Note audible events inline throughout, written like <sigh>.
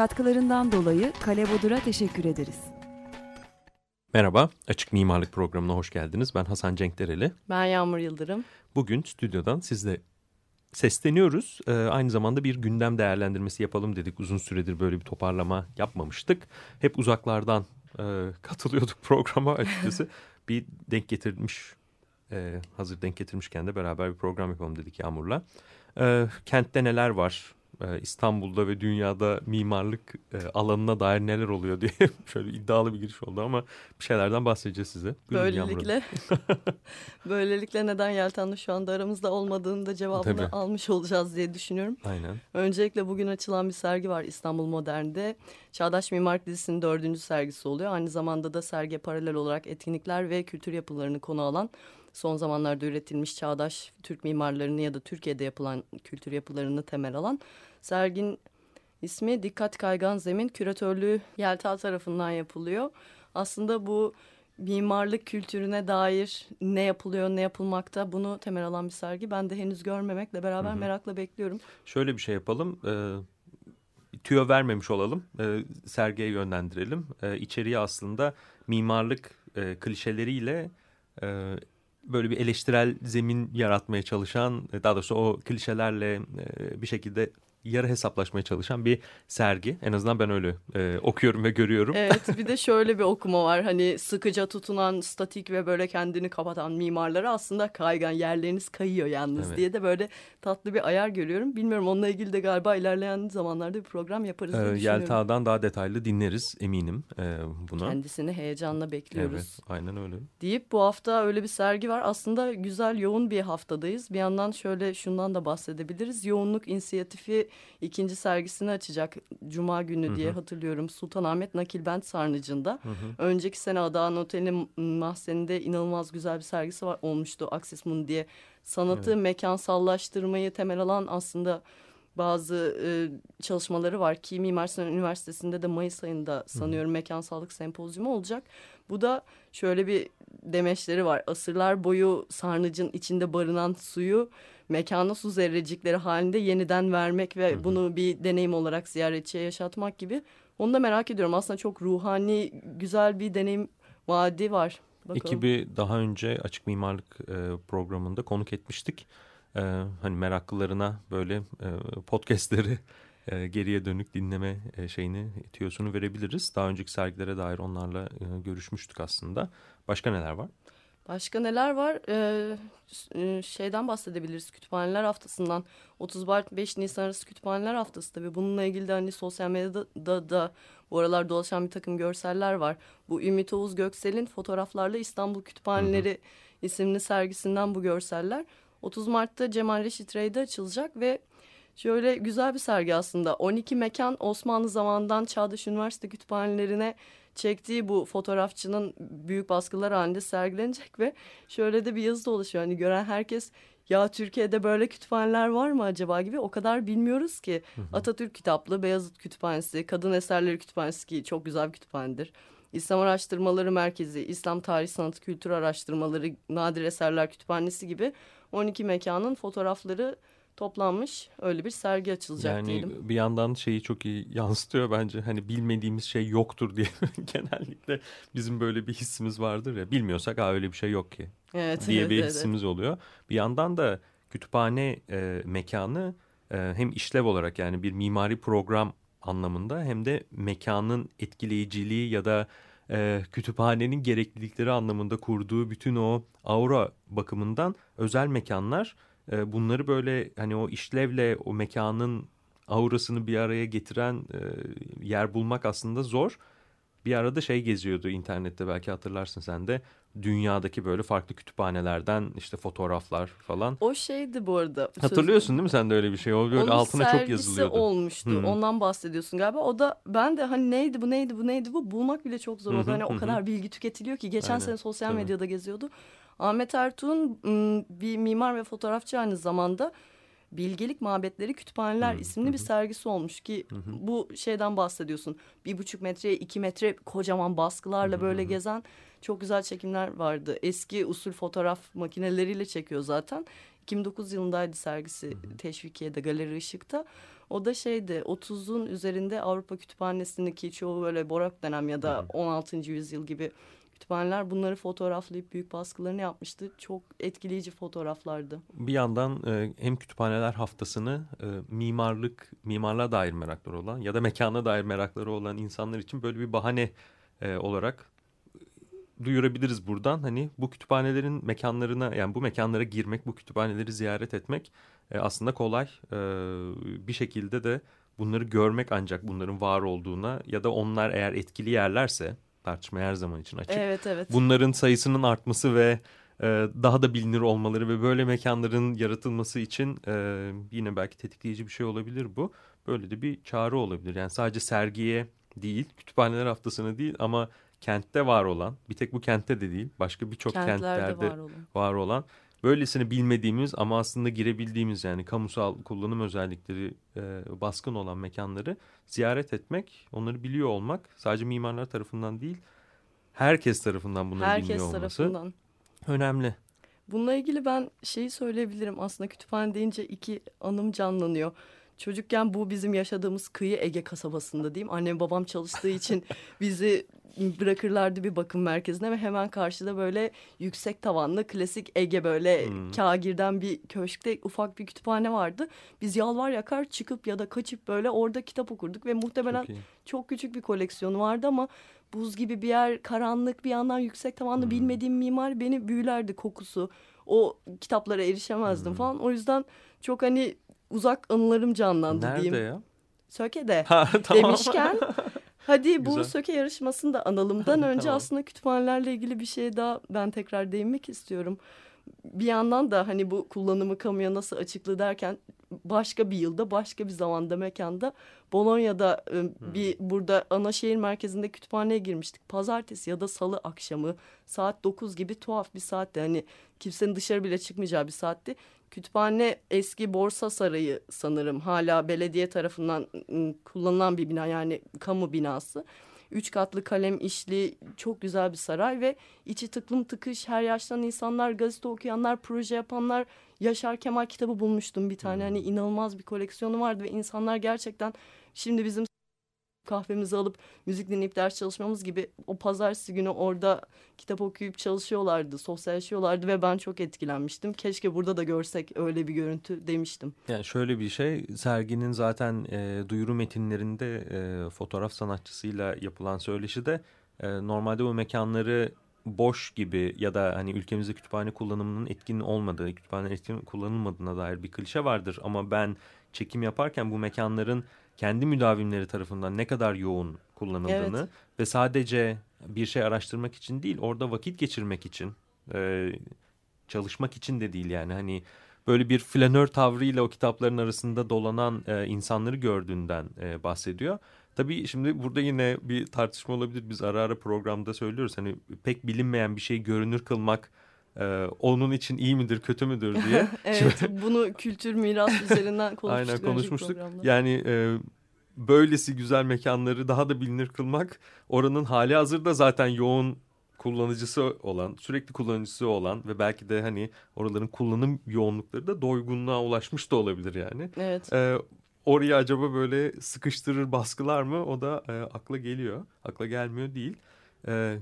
Katkılarından dolayı Kale Bodur'a teşekkür ederiz. Merhaba, Açık Mimarlık Programı'na hoş geldiniz. Ben Hasan Cenkdereli. Ben Yağmur Yıldırım. Bugün stüdyodan sizle sesleniyoruz. Ee, aynı zamanda bir gündem değerlendirmesi yapalım dedik. Uzun süredir böyle bir toparlama yapmamıştık. Hep uzaklardan e, <laughs> katılıyorduk programa açıkçası. <laughs> bir denk getirmiş, e, hazır denk getirmişken de beraber bir program yapalım dedik Yağmur'la. E, kentte neler var? E, İstanbul'da ve dünyada mimarlık e, alanına dair neler oluyor diye <laughs> şöyle iddialı bir giriş oldu ama bir şeylerden bahsedeceğiz size. Buyurun böylelikle <laughs> böylelikle neden Yelten'le şu anda aramızda olmadığını da cevabını Tabii. almış olacağız diye düşünüyorum. Aynen. Öncelikle bugün açılan bir sergi var İstanbul Modern'de. Çağdaş Mimarlık Dizisi'nin dördüncü sergisi oluyor. Aynı zamanda da sergiye paralel olarak etkinlikler ve kültür yapılarını konu alan son zamanlarda üretilmiş çağdaş Türk mimarlarını ya da Türkiye'de yapılan kültür yapılarını temel alan sergin ismi Dikkat Kaygan Zemin küratörlüğü Yelta tarafından yapılıyor. Aslında bu mimarlık kültürüne dair ne yapılıyor, ne yapılmakta bunu temel alan bir sergi. Ben de henüz görmemekle beraber hı hı. merakla bekliyorum. Şöyle bir şey yapalım. Ee, tüyo vermemiş olalım. Ee, sergiye yönlendirelim. Ee, içeriği aslında mimarlık e, klişeleriyle e, böyle bir eleştirel zemin yaratmaya çalışan daha doğrusu o klişelerle e, bir şekilde yarı hesaplaşmaya çalışan bir sergi. En azından ben öyle e, okuyorum ve görüyorum. Evet bir de <laughs> şöyle bir okuma var. Hani sıkıca tutunan, statik ve böyle kendini kapatan mimarlara aslında kaygan yerleriniz kayıyor yalnız evet. diye de böyle tatlı bir ayar görüyorum. Bilmiyorum onunla ilgili de galiba ilerleyen zamanlarda bir program yaparız diye ee, düşünüyorum. Yelta'dan daha detaylı dinleriz eminim e, buna. Kendisini heyecanla bekliyoruz. Evet aynen öyle. Deyip bu hafta öyle bir sergi var. Aslında güzel yoğun bir haftadayız. Bir yandan şöyle şundan da bahsedebiliriz. Yoğunluk inisiyatifi ikinci sergisini açacak Cuma günü hı hı. diye hatırlıyorum. Sultanahmet Nakilbent Sarnıcı'nda. Önceki sene Adağan Oteli'nin mahzeninde inanılmaz güzel bir sergisi var olmuştu. Axis Mundi diye. Sanatı evet. mekansallaştırmayı temel alan aslında bazı e, çalışmaları var ki Mimar Sinan Üniversitesi'nde de Mayıs ayında sanıyorum Hı. mekansallık sempozyumu olacak. Bu da şöyle bir demeçleri var. Asırlar boyu sarnıcın içinde barınan suyu mekana su zerrecikleri halinde yeniden vermek ve hı hı. bunu bir deneyim olarak ziyaretçiye yaşatmak gibi. Onu da merak ediyorum. Aslında çok ruhani, güzel bir deneyim vaadi var. Bakalım. Ekibi daha önce Açık Mimarlık e, programında konuk etmiştik. E, hani meraklılarına böyle e, podcastleri e, geriye dönük dinleme e, şeyini, tiyosunu verebiliriz. Daha önceki sergilere dair onlarla e, görüşmüştük aslında. Başka neler var? Başka neler var? Ee, e, şeyden bahsedebiliriz kütüphaneler haftasından. 30 Mart 5 Nisan arası kütüphaneler haftası tabii. Bununla ilgili de hani sosyal medyada da, da bu aralar dolaşan bir takım görseller var. Bu Ümit Oğuz Göksel'in fotoğraflarla İstanbul Kütüphaneleri hı hı. isimli sergisinden bu görseller. 30 Mart'ta Cemal Reşit Rey'de açılacak ve şöyle güzel bir sergi aslında. 12 mekan Osmanlı zamanından Çağdaş Üniversite kütüphanelerine çektiği bu fotoğrafçının büyük baskılar halinde sergilenecek ve şöyle de bir yazı dolaşıyor. Hani gören herkes ya Türkiye'de böyle kütüphaneler var mı acaba gibi o kadar bilmiyoruz ki. Hı hı. Atatürk Kitaplı, Beyazıt Kütüphanesi, Kadın Eserleri Kütüphanesi ki çok güzel bir kütüphanedir. İslam Araştırmaları Merkezi, İslam Tarih Sanat Kültür Araştırmaları, Nadir Eserler Kütüphanesi gibi 12 mekanın fotoğrafları toplanmış öyle bir sergi açılacak yani diyelim. Yani bir yandan şeyi çok iyi yansıtıyor bence hani bilmediğimiz şey yoktur diye <laughs> genellikle bizim böyle bir hissimiz vardır ya bilmiyorsak ha öyle bir şey yok ki evet, diye evet, bir evet. hissimiz oluyor. Bir yandan da kütüphane e, mekanı e, hem işlev olarak yani bir mimari program anlamında hem de mekanın etkileyiciliği ya da e, kütüphanenin gereklilikleri anlamında kurduğu bütün o aura bakımından özel mekanlar e, bunları böyle hani o işlevle o mekanın aurasını bir araya getiren e, yer bulmak aslında zor. Bir arada şey geziyordu internette belki hatırlarsın sen de. Dünyadaki böyle farklı kütüphanelerden işte fotoğraflar falan. O şeydi bu arada. Hatırlıyorsun değil mi sen de öyle bir şey? O böyle Onun altına çok yazılıyordu. olmuştu. Hı. Ondan bahsediyorsun galiba. O da ben de hani neydi bu neydi bu neydi bu bulmak bile çok zor Hı oldu. hı, Hani hı o kadar bilgi tüketiliyor ki geçen Aynen, sene sosyal medyada geziyordu. Ahmet Ertuğ'un bir mimar ve fotoğrafçı aynı zamanda Bilgelik Mabetleri Kütüphaneler Hı, isimli hı bir sergisi olmuş ki hı. bu şeyden bahsediyorsun. Bir buçuk metreye iki metre kocaman baskılarla hı böyle gezen çok güzel çekimler vardı. Eski usul fotoğraf makineleriyle çekiyor zaten. 2009 yılındaydı sergisi Teşvikiye'de Galeri Işık'ta. O da şeydi 30'un üzerinde Avrupa Kütüphanesi'nin ki çoğu böyle Borak dönem ya da 16. yüzyıl gibi kütüphaneler bunları fotoğraflayıp büyük baskılarını yapmıştı. Çok etkileyici fotoğraflardı. Bir yandan e, hem kütüphaneler haftasını e, mimarlık, mimarlığa dair merakları olan ya da mekana dair merakları olan insanlar için böyle bir bahane e, olarak duyurabiliriz buradan. Hani bu kütüphanelerin mekanlarına yani bu mekanlara girmek, bu kütüphaneleri ziyaret etmek e, aslında kolay. E, bir şekilde de bunları görmek ancak bunların var olduğuna ya da onlar eğer etkili yerlerse tartışma her zaman için açık Evet evet. bunların sayısının artması ve e, daha da bilinir olmaları ve böyle mekanların yaratılması için e, yine belki tetikleyici bir şey olabilir bu. Böyle de bir çağrı olabilir. Yani sadece sergiye değil, kütüphaneler haftasına değil ama kentte var olan, bir tek bu kentte de değil, başka birçok Kentlerde kentlerde var olan. var olan böylesine bilmediğimiz ama aslında girebildiğimiz yani kamusal kullanım özellikleri e, baskın olan mekanları ziyaret etmek, onları biliyor olmak sadece mimarlar tarafından değil herkes tarafından bunları Herkes bilmiyor olması tarafından. önemli. Bununla ilgili ben şeyi söyleyebilirim. Aslında kütüphane deyince iki anım canlanıyor. Çocukken bu bizim yaşadığımız kıyı Ege kasabasında diyeyim. Annem babam çalıştığı için <laughs> bizi bırakırlardı bir bakım merkezine ve hemen karşıda böyle yüksek tavanlı klasik Ege böyle Hmm. kagirden bir köşkte ufak bir kütüphane vardı. Biz yalvar yakar çıkıp ya da kaçıp böyle orada kitap okurduk ve muhtemelen Çok iyi. çok küçük bir koleksiyonu vardı ama buz gibi bir yer, karanlık bir yandan yüksek tavanlı Hmm. bilmediğim mimar beni büyülerdi kokusu. O kitaplara erişemezdim Hmm. falan. O yüzden çok hani uzak anılarım canlandı Nerede diyeyim. ya? Söke'de. Ha, <laughs> tamam. Demişken <laughs> hadi bu. Söke yarışmasını da analımdan önce Tamam. aslında kütüphanelerle ilgili bir şey daha ben tekrar değinmek istiyorum. Bir yandan da hani bu kullanımı kamuya nasıl açıklı derken başka bir yılda başka bir zamanda mekanda Bolonya'da e, Hmm. bir burada ana şehir merkezinde kütüphaneye girmiştik. Pazartesi ya da salı akşamı saat 9 gibi tuhaf bir saatte hani kimsenin dışarı bile çıkmayacağı bir saatti. Kütüphane eski borsa sarayı sanırım hala belediye tarafından ım, kullanılan bir bina yani kamu binası. Üç katlı kalem işli çok güzel bir saray ve içi tıklım tıkış her yaştan insanlar gazete okuyanlar proje yapanlar Yaşar Kemal kitabı bulmuştum bir tane. Hani inanılmaz bir koleksiyonu vardı ve insanlar gerçekten şimdi bizim kahvemizi alıp müzik dinleyip ders çalışmamız gibi o pazartesi günü orada kitap okuyup çalışıyorlardı, sosyalleşiyorlardı ve ben çok etkilenmiştim. Keşke burada da görsek öyle bir görüntü demiştim. Yani şöyle bir şey serginin zaten e, duyuru metinlerinde e, fotoğraf sanatçısıyla yapılan söyleşide e, normalde bu mekanları boş gibi ya da hani ülkemizde kütüphane kullanımının etkin olmadığı, kütüphane etkin kullanılmadığına dair bir klişe vardır. Ama ben çekim yaparken bu mekanların kendi müdavimleri tarafından ne kadar yoğun kullanıldığını Evet. ve sadece bir şey araştırmak için değil orada vakit geçirmek için e, çalışmak için de değil yani hani böyle bir flanör tavrıyla o kitapların arasında dolanan e, insanları gördüğünden e, bahsediyor. Tabii şimdi burada yine bir tartışma olabilir. Biz ara ara programda söylüyoruz. Hani pek bilinmeyen bir şeyi görünür kılmak e, onun için iyi midir kötü müdür diye. <laughs> Evet bunu kültür miras üzerinden konuşmuştuk. Aynen konuşmuştuk. Yani e, böylesi güzel mekanları daha da bilinir kılmak oranın hali hazırda zaten yoğun kullanıcısı olan, sürekli kullanıcısı olan ve belki de hani oraların kullanım yoğunlukları da doygunluğa ulaşmış da olabilir yani. Evet. E, oraya acaba böyle sıkıştırır baskılar mı? O da e, akla geliyor. Akla gelmiyor değil. E,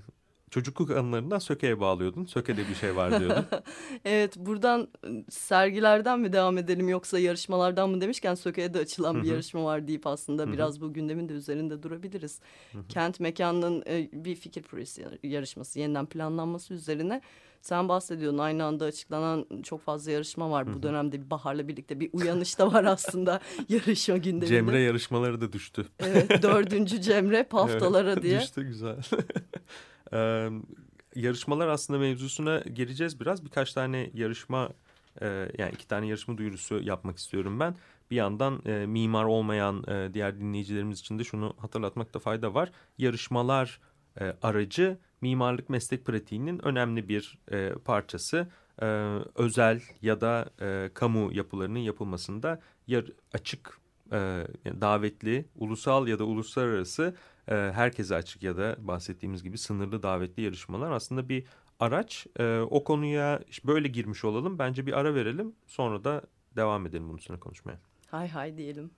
çocukluk anılarından Söke'ye bağlıyordun. Söke'de bir şey var diyordun. <laughs> evet buradan sergilerden mi devam edelim yoksa yarışmalardan mı demişken Söke'ye de açılan bir yarışma var deyip aslında biraz bu gündemin de üzerinde durabiliriz. Kent mekanının e, bir fikir projesi yarışması yeniden planlanması üzerine sen bahsediyordun aynı anda açıklanan çok fazla yarışma var. Bu dönemde bir baharla birlikte bir uyanış da var aslında <laughs> yarışma gündeminde. Cemre yarışmaları da düştü. Evet dördüncü Cemre <laughs> paftalara Evet, diye. Düştü güzel. Ee, yarışmalar aslında mevzusuna geleceğiz biraz. Birkaç tane yarışma e, yani iki tane yarışma duyurusu yapmak istiyorum ben. Bir yandan e, mimar olmayan e, diğer dinleyicilerimiz için de şunu hatırlatmakta fayda var. Yarışmalar e, aracı mimarlık meslek pratiğinin önemli bir e, parçası. E, özel ya da e, kamu yapılarının yapılmasında yar, açık e, davetli, ulusal ya da uluslararası e, herkese açık ya da bahsettiğimiz gibi sınırlı davetli yarışmalar aslında bir araç. E, o konuya böyle girmiş olalım. Bence bir ara verelim. Sonra da devam edelim bunun üstüne konuşmaya. Hay hay diyelim.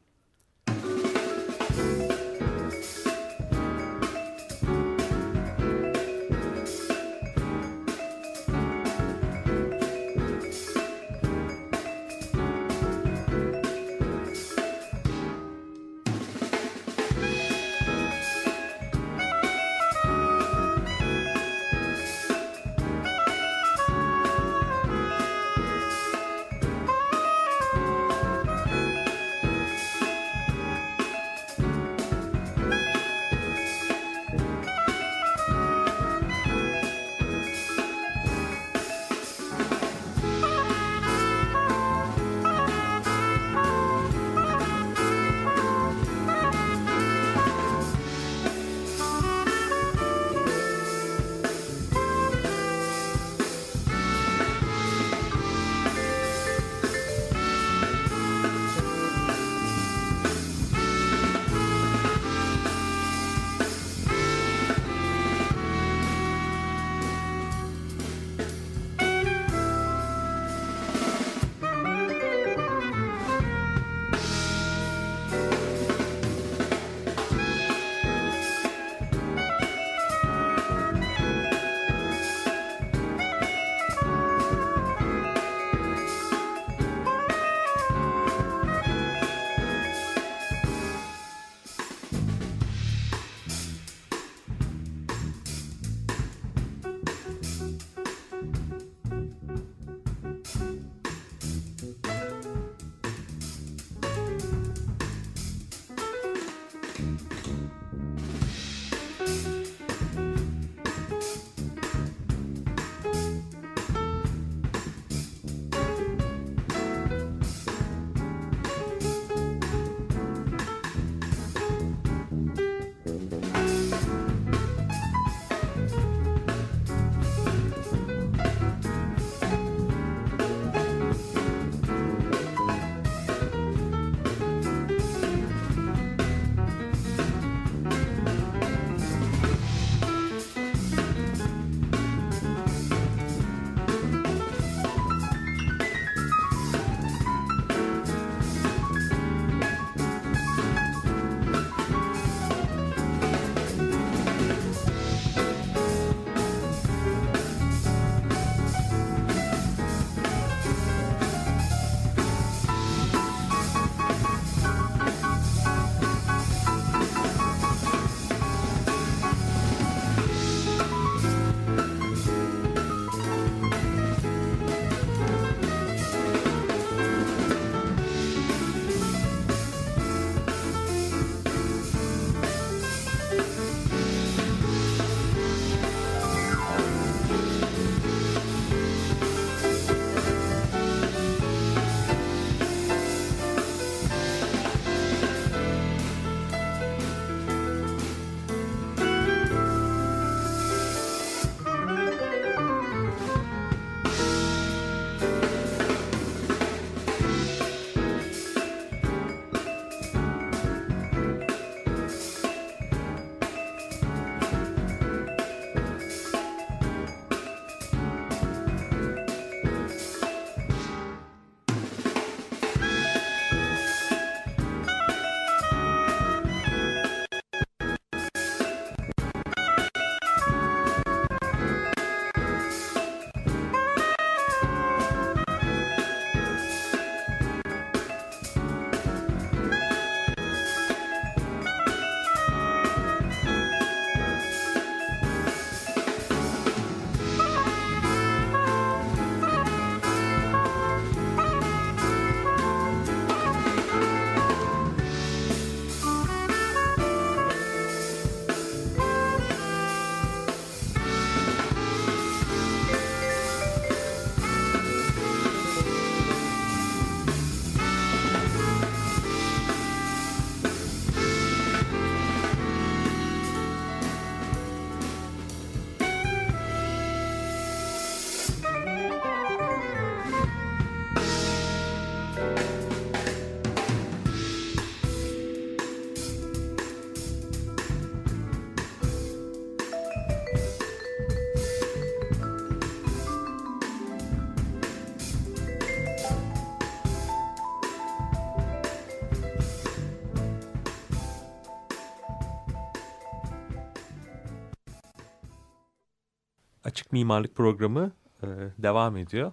Açık Mimarlık Programı e, devam ediyor.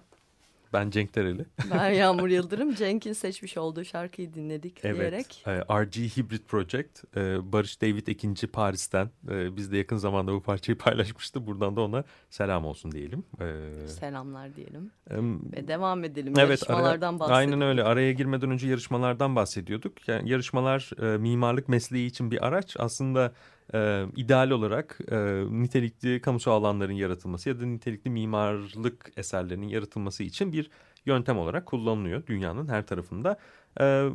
Ben Cenk Dereli. Ben Yağmur <laughs> Yıldırım. Cenk'in seçmiş olduğu şarkıyı dinledik Evet. diyerek. e, RG Hybrid Project. e, Barış David ikinci Paris'ten. E, biz de yakın zamanda bu parçayı <laughs> paylaşmıştı. Buradan da ona selam olsun diyelim. E, Selamlar diyelim. em, Ve devam edelim. Evet, Yarışmalardan araya- bahsedelim. Aynen öyle. Araya girmeden önce yarışmalardan bahsediyorduk. Yani yarışmalar e, mimarlık mesleği için bir araç. Aslında e, ideal olarak e, nitelikli kamusal alanların yaratılması ya da nitelikli mimarlık eserlerinin yaratılması için bir yöntem olarak kullanılıyor dünyanın her tarafında. E,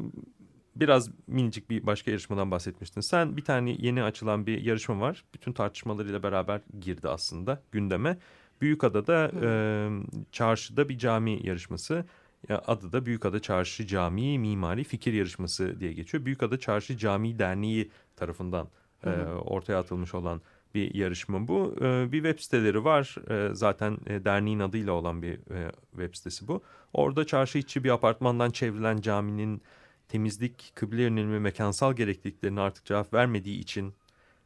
biraz minicik bir başka yarışmadan bahsetmiştin. Sen bir tane yeni açılan bir yarışma var. Bütün tartışmalarıyla beraber girdi aslında gündeme. Büyükada'da e, çarşıda bir cami yarışması. Ya adı da Büyükada Çarşı Camii Mimari Fikir Yarışması diye geçiyor. Büyükada Çarşı Camii Derneği tarafından e, ortaya atılmış olan bir yarışma bu. E, bir web siteleri var. E, zaten e, derneğin adıyla olan bir e, web sitesi bu. Orada çarşı içi bir apartmandan çevrilen caminin temizlik, kıble yönelimi, mekansal gerekliliklerine artık cevap vermediği için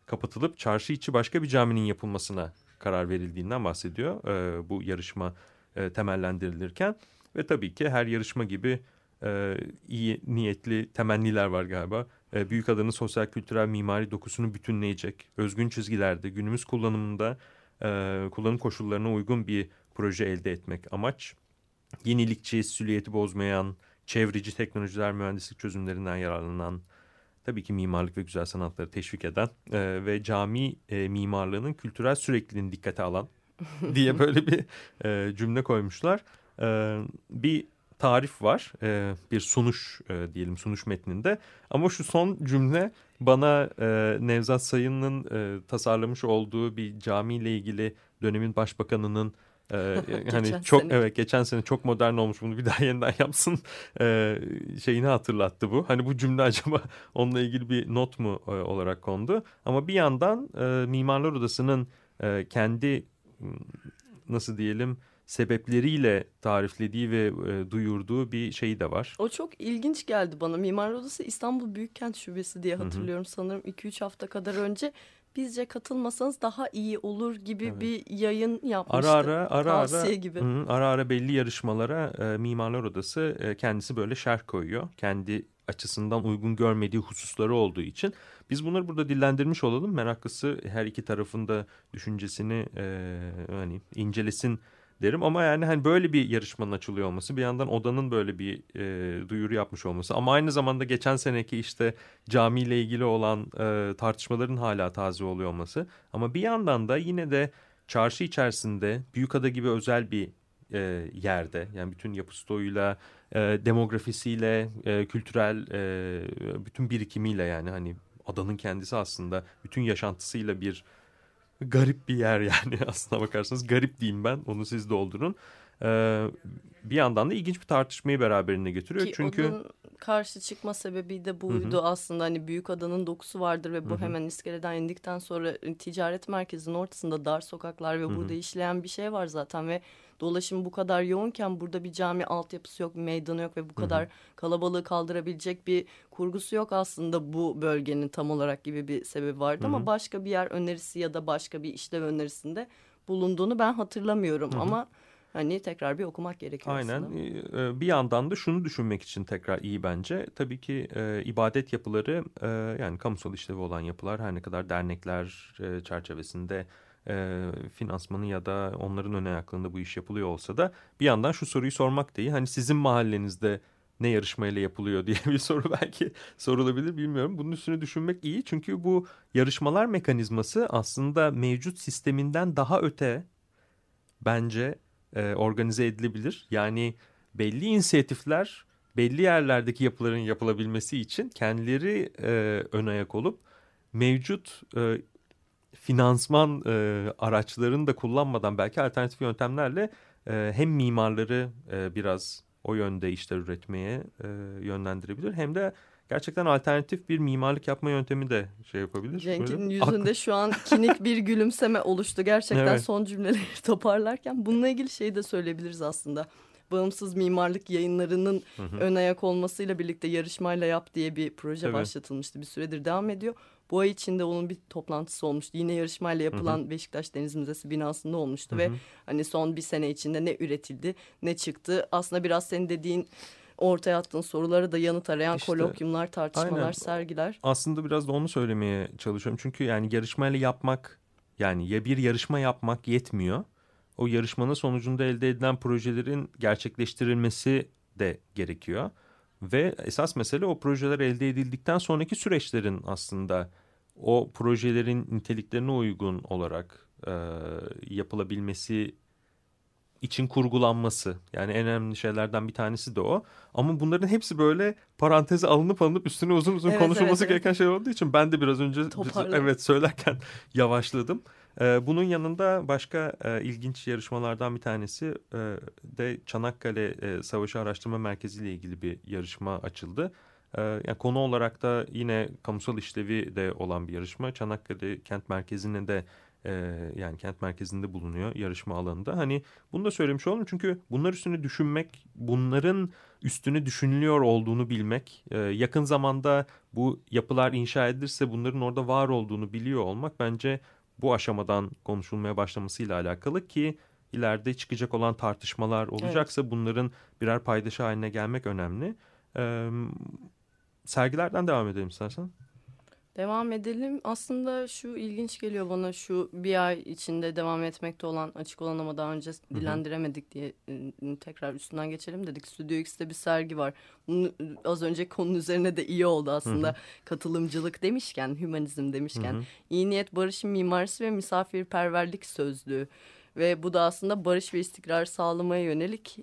kapatılıp çarşı içi başka bir caminin yapılmasına karar verildiğinden bahsediyor e, bu yarışma e, temellendirilirken. Ve tabii ki her yarışma gibi e, iyi niyetli temenniler var galiba. E, Büyükada'nın sosyal kültürel mimari dokusunu bütünleyecek, özgün çizgilerde günümüz kullanımında e, kullanım koşullarına uygun bir proje elde etmek amaç. Yenilikçi, süliyeti bozmayan, çevreci teknolojiler, mühendislik çözümlerinden yararlanan, tabii ki mimarlık ve güzel sanatları teşvik eden e, ve cami e, mimarlığının kültürel sürekliliğini dikkate alan <laughs> diye böyle bir e, cümle koymuşlar. E, bir tarif var, e, bir sunuş e, diyelim sunuş metninde. Ama şu son cümle bana e, Nevzat Sayın'ın e, tasarlamış olduğu bir camiyle ilgili dönemin başbakanının e, <laughs> hani çok sene. evet geçen sene çok modern olmuş bunu bir daha <laughs> yeniden yapsın e, şeyini hatırlattı bu. Hani bu cümle acaba <laughs> onunla ilgili bir not mu e, olarak kondu? Ama bir yandan e, Mimarlar Odası'nın e, kendi nasıl diyelim sebepleriyle tariflediği ve e, duyurduğu bir şey de var. O çok ilginç geldi bana. Mimar Odası İstanbul Büyükkent Şubesi diye hatırlıyorum sanırım 2-3 hafta kadar önce. Bizce katılmasanız daha iyi olur gibi Evet. bir yayın yapmıştı. Ara ara ara ara, gibi. Hı, ara ara belli yarışmalara e, Mimarlar Odası e, kendisi böyle şerh koyuyor. Kendi açısından uygun görmediği hususları olduğu için. Biz bunları burada dillendirmiş olalım. Meraklısı her iki tarafında düşüncesini e, hani incelesin derim. Ama yani hani böyle bir yarışmanın açılıyor olması bir yandan odanın böyle bir e, duyuru yapmış olması. Ama aynı zamanda geçen seneki işte camiyle ilgili olan e, tartışmaların hala taze oluyor olması. Ama bir yandan da yine de çarşı içerisinde Büyükada gibi özel bir e, yerde yani bütün yapı stoğuyla, e, demografisiyle, e, kültürel e, bütün birikimiyle yani hani adanın kendisi aslında bütün yaşantısıyla bir garip bir yer yani <laughs> aslına bakarsanız. Garip diyeyim ben. Onu siz doldurun. E, bir yandan da ilginç bir tartışmayı beraberinde getiriyor. Ki çünkü onun karşı çıkma sebebi de buydu aslında. Hani büyük adanın dokusu vardır ve bu hemen iskeleden indikten sonra e, ticaret merkezinin ortasında dar sokaklar ve burada işleyen bir şey var zaten ve dolaşım bu kadar yoğunken burada bir cami altyapısı yok, meydanı yok ve bu kadar kalabalığı kaldırabilecek bir kurgusu yok aslında bu bölgenin tam olarak gibi bir sebebi vardı ama başka bir yer önerisi ya da başka bir işlev önerisinde bulunduğunu ben hatırlamıyorum ama hani tekrar bir okumak gerekiyor Aynen. aslında. E, Bir yandan da şunu düşünmek için tekrar iyi bence. Tabii ki e, ibadet yapıları e, yani kamusal işlevi olan yapılar her ne kadar dernekler e, çerçevesinde e, finansmanı ya da onların ön ayaklığında bu iş yapılıyor olsa da bir yandan şu soruyu sormak değil. Hani sizin mahallenizde ne yarışmayla yapılıyor diye bir soru <laughs> belki sorulabilir bilmiyorum. Bunun üstüne düşünmek iyi çünkü bu yarışmalar mekanizması aslında mevcut sisteminden daha öte bence e, organize edilebilir. Yani belli inisiyatifler belli yerlerdeki yapıların yapılabilmesi için kendileri e, ön ayak olup mevcut e, finansman e, araçlarını da kullanmadan belki alternatif yöntemlerle e, hem mimarları e, biraz o yönde işler üretmeye e, yönlendirebilir hem de gerçekten alternatif bir mimarlık yapma yöntemi de şey yapabilir. Cenk'in yüzünde şu an kinik bir gülümseme oluştu. Gerçekten Evet. son cümleleri <laughs> toparlarken bununla ilgili şey de söyleyebiliriz aslında. Bağımsız mimarlık yayınlarının ön ayak olmasıyla birlikte yarışmayla yap diye bir proje Tabii. başlatılmıştı. Bir süredir devam ediyor. Bu ay içinde onun bir toplantısı olmuştu. Yine yarışmayla yapılan hı hı. Beşiktaş Deniz Müzesi binasında olmuştu hı hı. ve hani son bir sene içinde ne üretildi ne çıktı. Aslında biraz senin dediğin ortaya attığın soruları da yanıt arayan işte, kolokyumlar, tartışmalar, aynen. sergiler. Aslında biraz da onu söylemeye çalışıyorum. Çünkü yani yarışmayla yapmak yani ya bir yarışma yapmak yetmiyor. O yarışmanın sonucunda elde edilen projelerin gerçekleştirilmesi de gerekiyor. Ve esas mesele o projeler elde edildikten sonraki süreçlerin aslında o projelerin niteliklerine uygun olarak e, yapılabilmesi için kurgulanması. Yani en önemli şeylerden bir tanesi de o. Ama bunların hepsi böyle paranteze alınıp alınıp üstüne uzun uzun evet, konuşulması evet, gereken evet. şey olduğu için ben de biraz önce Toparladım. evet söylerken <laughs> yavaşladım. Ee, bunun yanında başka e, ilginç yarışmalardan bir tanesi e, de Çanakkale e, Savaşı Araştırma Merkezi ile ilgili bir yarışma açıldı. Yani konu olarak da yine kamusal işlevi de olan bir yarışma. Çanakkale Kent Merkezi'ne de yani kent merkezinde bulunuyor yarışma alanında. Hani bunu da söylemiş olalım çünkü bunlar üstüne düşünmek, bunların üstüne düşünülüyor olduğunu bilmek, yakın zamanda bu yapılar inşa edilirse bunların orada var olduğunu biliyor olmak bence bu aşamadan konuşulmaya başlamasıyla alakalı ki ileride çıkacak olan tartışmalar olacaksa evet. bunların birer paydaşı haline gelmek önemli. Ee, sergilerden devam edelim istersen. Devam edelim. Aslında şu ilginç geliyor bana şu bir ay içinde devam etmekte olan açık olan ama daha önce dilendiremedik diye ıı, tekrar üstünden geçelim dedik. Stüdyo X'te bir sergi var. Bunu, az önce konunun üzerine de iyi oldu aslında. Hı hı. Katılımcılık demişken, hümanizm demişken. Hı hı. İyi niyet, barışın mimarisi ve misafirperverlik sözlüğü. Ve bu da aslında barış ve istikrar sağlamaya yönelik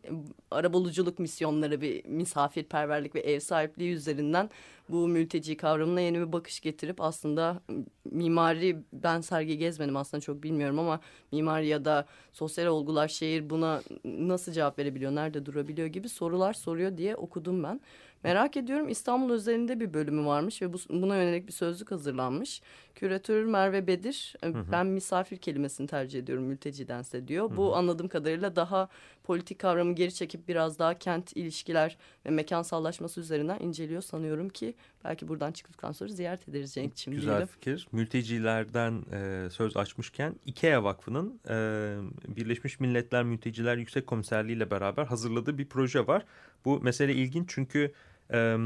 arabuluculuk misyonları bir misafirperverlik ve ev sahipliği üzerinden bu mülteci kavramına yeni bir bakış getirip aslında mimari ben sergi gezmedim aslında çok bilmiyorum ama mimari ya da sosyal olgular şehir buna nasıl cevap verebiliyor, nerede durabiliyor gibi sorular soruyor diye okudum ben. Merak ediyorum İstanbul üzerinde bir bölümü varmış ve bu, buna yönelik bir sözlük hazırlanmış. Küratör Merve Bedir e, hı hı. ben misafir kelimesini tercih ediyorum mültecidense diyor. Hı hı. Bu anladığım kadarıyla daha politik kavramı geri çekip biraz daha kent ilişkiler ve mekansallaşması üzerinden inceliyor sanıyorum ki belki buradan çıktıktan sonra ziyaret ederiz Cenk'ciğim. Güzel diyelim. fikir. Mültecilerden e, söz açmışken IKEA Vakfı'nın e, Birleşmiş Milletler Mülteciler Yüksek Komiserliği ile beraber hazırladığı bir proje var. Bu mesele ilginç çünkü e,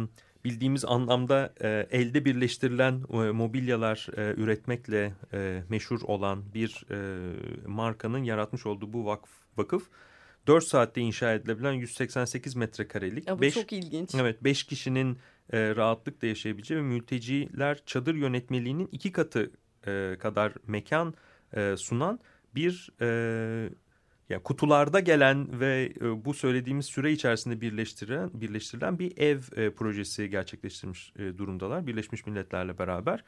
bildiğimiz anlamda e, elde birleştirilen e, mobilyalar e, üretmekle e, meşhur olan bir e, markanın yaratmış olduğu bu vakıf, vakıf 4 saatte inşa edilebilen 188 metrekarelik. Ya bu beş, çok ilginç. Evet 5 kişinin e, rahatlıkla yaşayabileceği ve mülteciler çadır yönetmeliğinin iki katı e, kadar mekan e, sunan bir e, yani kutularda gelen ve e, bu söylediğimiz süre içerisinde birleştirilen birleştirilen bir ev e, projesi gerçekleştirmiş e, durumdalar Birleşmiş Milletler'le beraber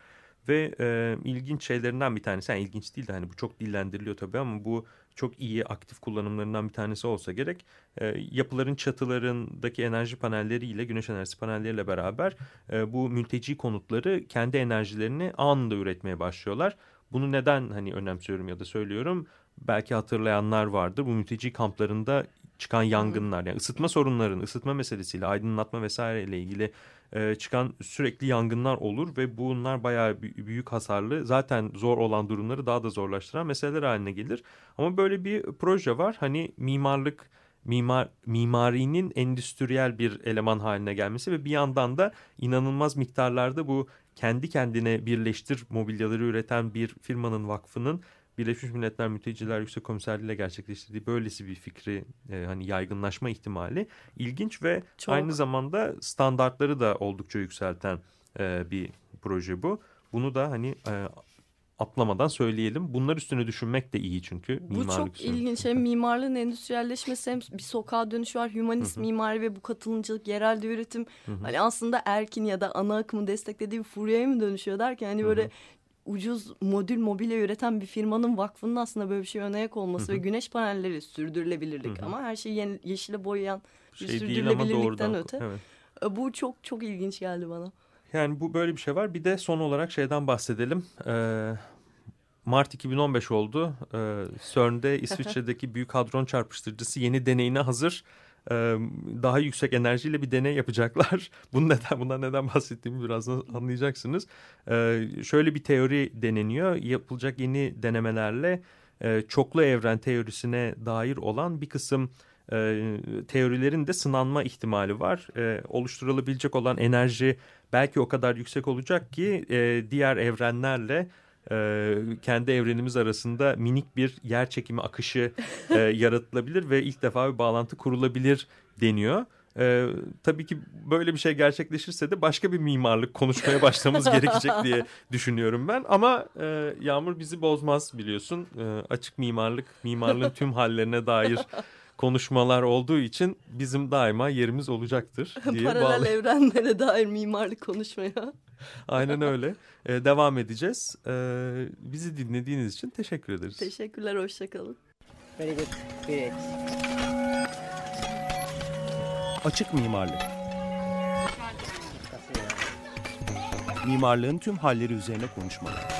ve e, ilginç şeylerinden bir tanesi yani ilginç değil de hani bu çok dillendiriliyor tabii ama bu çok iyi aktif kullanımlarından bir tanesi olsa gerek e, yapıların çatılarındaki enerji panelleriyle güneş enerjisi panelleriyle beraber e, bu mülteci konutları kendi enerjilerini anında üretmeye başlıyorlar. Bunu neden hani önemsiyorum ya da söylüyorum belki hatırlayanlar vardır. Bu mülteci kamplarında çıkan yangınlar yani ısıtma sorunlarının ısıtma meselesiyle aydınlatma vesaire ile ilgili e, çıkan sürekli yangınlar olur ve bunlar bayağı büyük hasarlı zaten zor olan durumları daha da zorlaştıran meseleler haline gelir. Ama böyle bir proje var hani mimarlık mimar mimarinin endüstriyel bir eleman haline gelmesi ve bir yandan da inanılmaz miktarlarda bu kendi kendine birleştir mobilyaları üreten bir firmanın vakfının Birleşmiş Milletler Mülteciler Yüksek Komiserliği ile gerçekleştirdiği böylesi bir fikri e, hani yaygınlaşma ihtimali ilginç ve Çok. aynı zamanda standartları da oldukça yükselten e, bir proje bu. Bunu da hani e, atlamadan söyleyelim. Bunlar üstüne düşünmek de iyi çünkü. Bu çok üstüne. ilginç. Hem mimarlığın endüstriyelleşmesi hem bir sokağa dönüş var. Hümanist mimari ve bu katılımcılık, yerelde üretim. Hani aslında Erkin ya da ana akımı desteklediği bir furyaya mı dönüşüyor derken hani böyle ucuz modül mobilya üreten bir firmanın vakfının aslında böyle bir şey önayak olması ve güneş panelleri sürdürülebilirlik ama her şeyi yeşile boyayan bir şey sürdürülebilirlikten öte. Evet. E, bu çok çok ilginç geldi bana. Yani bu böyle bir şey var. Bir de son olarak şeyden bahsedelim. Ee, Mart 2015 oldu. Ee, CERN'de <laughs> İsviçre'deki Büyük Hadron Çarpıştırıcısı yeni deneyine hazır. Daha yüksek enerjiyle bir deney yapacaklar. <laughs> Bunu neden bundan neden bahsettiğimi birazdan anlayacaksınız. Şöyle bir teori deneniyor. Yapılacak yeni denemelerle çoklu evren teorisine dair olan bir kısım teorilerin de sınanma ihtimali var. Oluşturulabilecek olan enerji belki o kadar yüksek olacak ki diğer evrenlerle e, kendi evrenimiz arasında minik bir yer çekimi akışı e, <laughs> yaratılabilir ve ilk defa bir bağlantı kurulabilir deniyor. Ee, tabii ki böyle bir şey gerçekleşirse de başka bir mimarlık konuşmaya başlamamız <laughs> gerekecek diye düşünüyorum ben. Ama e, Yağmur bizi bozmaz biliyorsun. E, açık mimarlık, mimarlığın tüm hallerine dair konuşmalar olduğu için bizim daima yerimiz olacaktır <laughs> diye Paralel bağlı. evrenlere dair mimarlık konuşmaya. <laughs> Aynen öyle. Ee, devam edeceğiz. Ee, bizi dinlediğiniz için teşekkür ederiz. Teşekkürler, hoşçakalın. Very good. Great. Açık mimarlık. Mimarlığın tüm halleri üzerine konuşmalar.